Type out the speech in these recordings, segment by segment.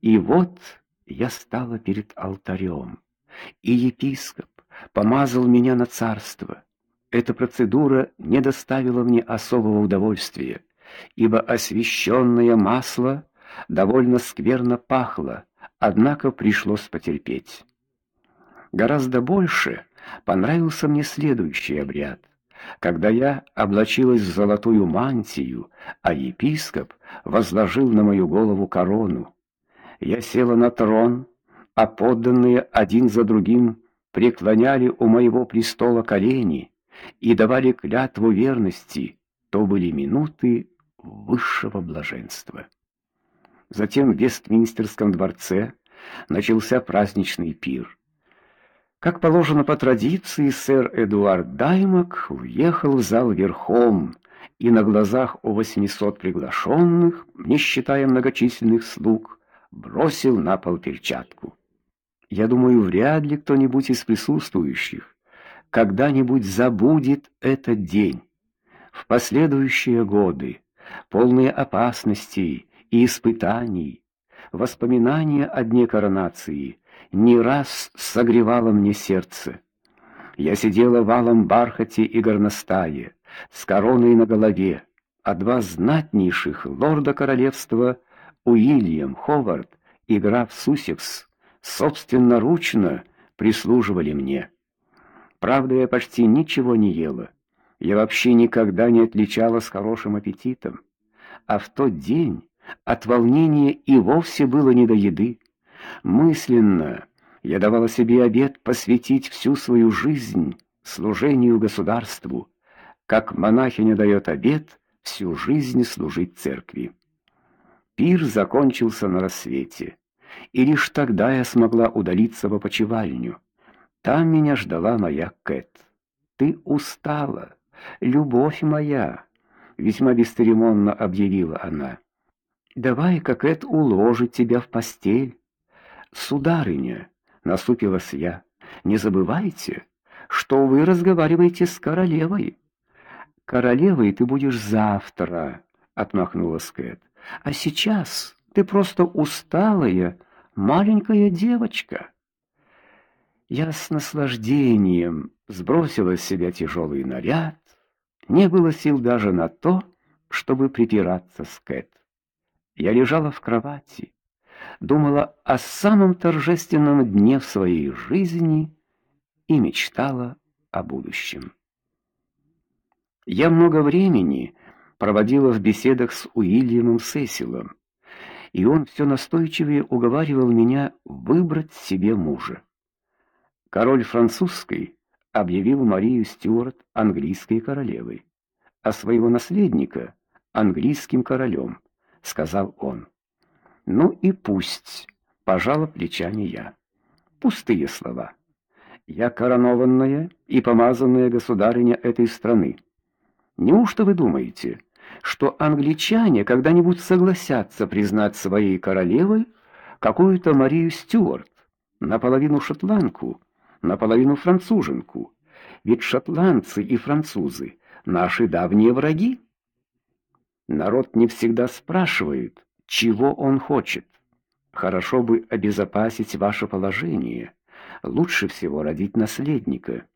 И вот я стала перед алтарем, и епископ помазал меня на царство. Эта процедура не доставила мне особого удовольствия, ибо освященное масло довольно скверно пахло, однако пришлось потерпеть. Гораздо больше понравился мне следующий обряд, когда я облачилась в золотую мантию, а епископ возложил на мою голову корону. Я села на трон, а подданные один за другим преклоняли у моего престола колени и давали клятву верности. То были минуты высшего блаженства. Затем в Вестминстерском дворце начался праздничный пир. Как положено по традиции, сэр Эдуард Даймак въехал в зал верхом, и на глазах у 800 приглашенных, не считая многочисленных слуг, бросил на пол перчатку. Я думаю, вряд ли кто-нибудь из присутствующих когда-нибудь забудет этот день. В последующие годы, полные опасностей и испытаний, воспоминания о дне коронации не раз согревало мне сердце. Я сидела в алом бархате и горностае, с короной на голове, а два знатнейших лорда королевства Уильям Ховард и граф Сусекс собственноручно прислуживали мне. Правда, я почти ничего не ела. Я вообще никогда не отличалась хорошим аппетитом. А в тот день от волнения и вовсе было не до еды. Мысленно я давала себе обет посвятить всю свою жизнь служению государству, как монахиня дает обет всю жизнь служить церкви. Пир закончился на рассвете, и лишь тогда я смогла удалиться в опочивальню. Там меня ждала моя Кэт. Ты устала, любовь моя, весьма бесцеремонно объявила она. Давай-ка Кэт уложит тебя в постель. Сударыня, насупилась я. Не забывайте, что вы разговариваете с королевой. Королевой ты будешь завтра, отмахнулась Кэт. А сейчас ты просто усталая маленькая девочка. Я с наслаждением сбросила с себя тяжелый наряд. Не было сил даже на то, чтобы припираться с Кэт. Я лежала в кровати, думала о самом торжественном дне в своей жизни и мечтала о будущем. Я много времени проводила в беседах с Уильямом Сесилом, и он все настойчивее уговаривал меня выбрать себе мужа. Король французский объявил Марию Стюарт английской королевой, а своего наследника английским королем, сказал он. Ну и пусть, пожала плечами я. Пустые слова. Я коронованная и помазанная государыня этой страны. Неужто вы думаете, что англичане когда-нибудь согласятся признать своей королевой какую-то Марию Стюарт, наполовину шотландку, наполовину француженку. Ведь шотландцы и французы наши давние враги. Народ не всегда спрашивает, чего он хочет. Хорошо бы обезопасить ваше положение. Лучше всего родить наследника.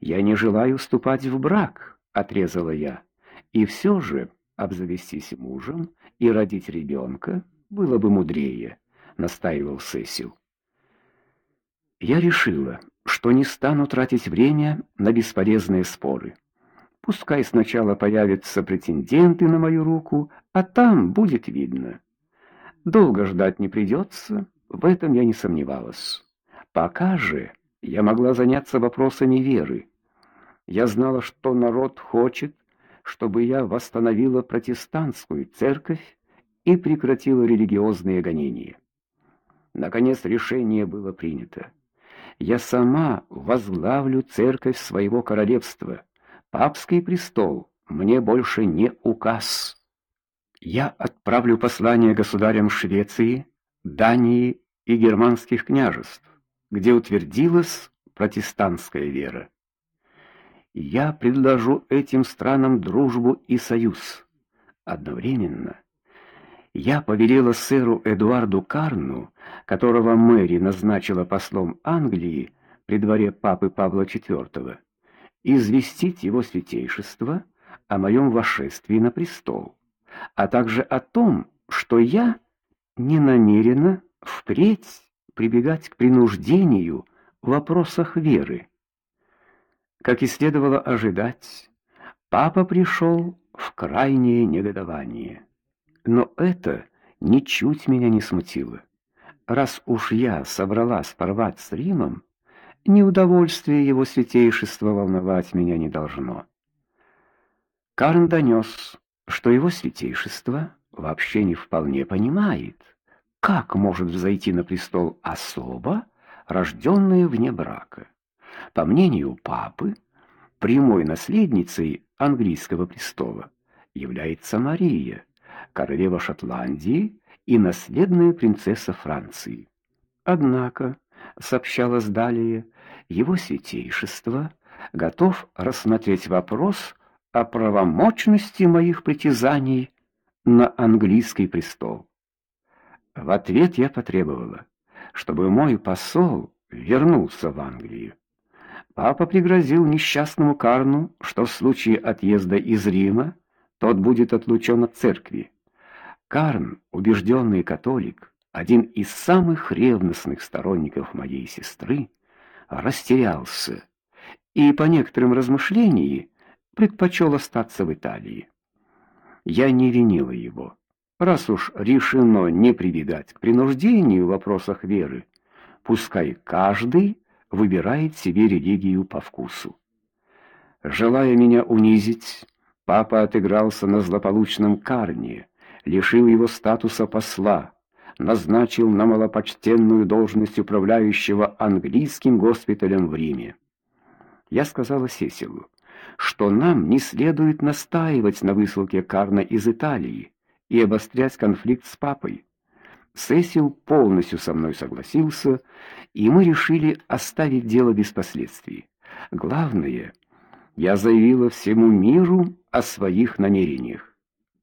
Я не желаю вступать в брак, отрезала я. И все же обзавестись мужем и родить ребенка было бы мудрее, настаивал Сесил. Я решила, что не стану тратить время на бесполезные споры. Пускай сначала появятся претенденты на мою руку, а там будет видно. Долго ждать не придется, в этом я не сомневалась. Пока же я могла заняться вопросами веры. Я знала, что народ хочет, чтобы я восстановила протестантскую церковь и прекратила религиозные гонения. Наконец решение было принято я сама возглавлю церковь своего королевства. Папский престол мне больше не указ. Я отправлю послание государям Швеции, Дании и германских княжеств, где утвердилась протестантская вера. Я предложу этим странам дружбу и союз. Одновременно Я повелела сэру Эдуарду Карну, которого Мэри назначила послом Англии при дворе папы Павла IV, известить его святейшество о моем вошествии на престол, а также о том, что я не намерена впредь прибегать к принуждению в вопросах веры. Как и следовало ожидать, папа пришел в крайнее негодование. Но это ничуть меня не смутило. Раз уж я собралась порвать с Римом, неудовольствие его святейшества волновать меня не должно. Карн донес, что его святейшество вообще не вполне понимает, как может взойти на престол особа, рожденная вне брака. По мнению папы, прямой наследницей английского престола является Мария, королева Шотландии и наследная принцесса Франции. Однако, сообщалось далее, его святейшество готов рассмотреть вопрос о правомочности моих притязаний на английский престол. В ответ я потребовала, чтобы мой посол вернулся в Англию. Папа пригрозил несчастному Карну, что в случае отъезда из Рима тот будет отлучен от церкви. Карн, убежденный католик, один из самых ревностных сторонников моей сестры, растерялся и по некоторым размышлениям предпочел остаться в Италии. Я не винила его. Раз уж решено не прибегать к принуждению в вопросах веры, пускай каждый выбирает себе религию по вкусу. Желая меня унизить, папа отыгрался на злополучном Карне, лишил его статуса посла, назначил на малопочтенную должность управляющего английским госпиталем в Риме. Я сказала Сесилу, что нам не следует настаивать на высылке Карна из Италии и обострять конфликт с папой. Сесил полностью со мной согласился, и мы решили оставить дело без последствий. Главное, я заявила всему миру о своих намерениях.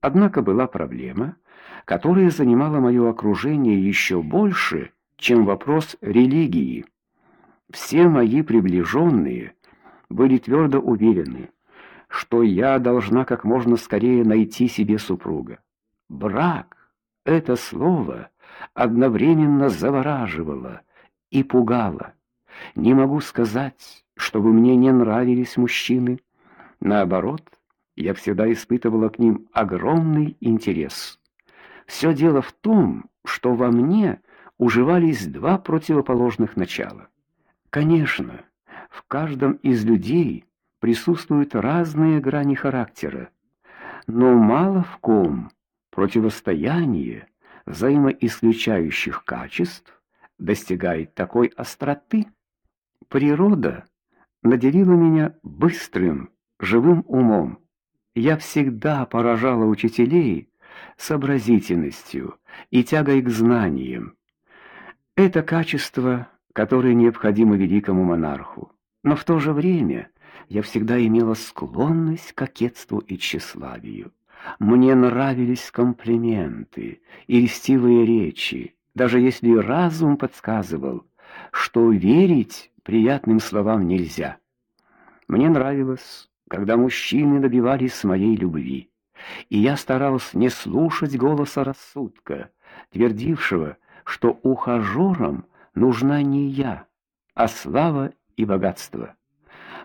Однако была проблема, которая занимала мое окружение еще больше, чем вопрос религии. Все мои приближенные были твердо уверены, что я должна как можно скорее найти себе супруга. Брак это слово одновременно завораживало и пугало. Не могу сказать, чтобы мне не нравились мужчины, наоборот, я всегда испытывала к ним огромный интерес. Все дело в том, что во мне уживались два противоположных начала. Конечно, в каждом из людей присутствуют разные грани характера, но мало в ком противостояние взаимоисключающих качеств достигает такой остроты. Природа наделила меня быстрым, живым умом. Я всегда поражала учителей сообразительностью и тягой к знаниям. Это качество, которое необходимо великому монарху. Но в то же время я всегда имела склонность к кокетству и тщеславию. Мне нравились комплименты и льстивые речи, даже если разум подсказывал, что верить приятным словам нельзя. Мне нравилось когда мужчины добивались моей любви, и я старался не слушать голоса рассудка, твердившего, что ухажерам нужна не я, а слава и богатство.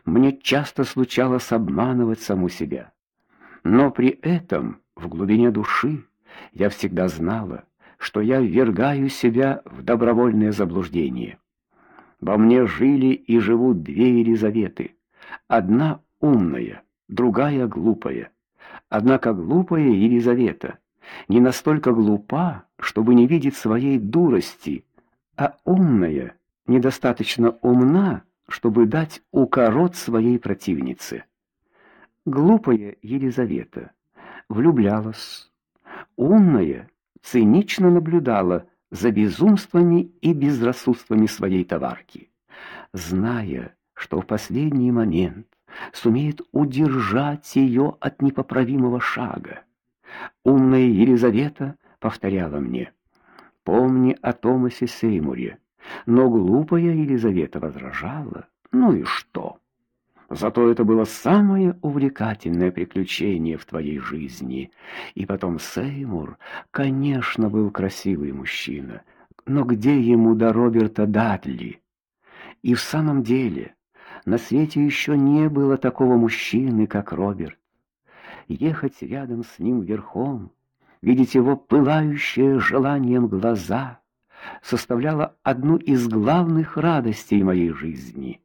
Мне часто случалось обманывать саму себя, но при этом в глубине души я всегда знала, что я ввергаю себя в добровольное заблуждение. Во мне жили и живут две Елизаветы. Одна умная, другая глупая. Однако глупая Елизавета не настолько глупа, чтобы не видеть своей дурости, а умная недостаточно умна, чтобы дать укорот своей противнице. Глупая Елизавета влюблялась, умная цинично наблюдала за безумствами и безрассудствами своей товарки, зная, что в последний момент сумеет удержать ее от непоправимого шага. Умная Елизавета повторяла мне: "Помни о Томасе Сеймуре". Но глупая Елизавета возражала: "Ну и что? Зато это было самое увлекательное приключение в твоей жизни". И потом Сеймур, конечно, был красивый мужчина, но где ему до Роберта Дадли? И в самом деле, на свете еще не было такого мужчины, как Роберт. Ехать рядом с ним верхом, видеть его пылающие желанием глаза составляло одну из главных радостей моей жизни.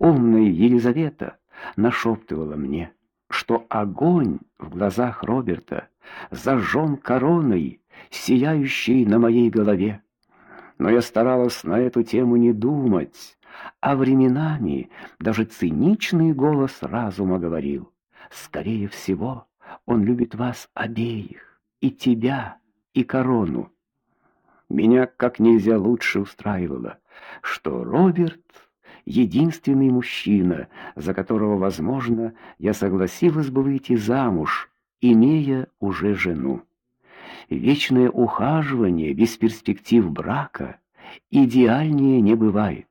Умная Елизавета нашептывала мне, что огонь в глазах Роберта зажжен короной, сияющей на моей голове. Но я старалась на эту тему не думать, а временами даже циничный голос разума говорил: "Скорее всего, он любит вас обеих, и тебя, и корону". Меня как нельзя лучше устраивало, что Роберт единственный мужчина, за которого, возможно, я согласилась бы выйти замуж, имея уже жену. Вечное ухаживание без перспектив брака идеальнее не бывает.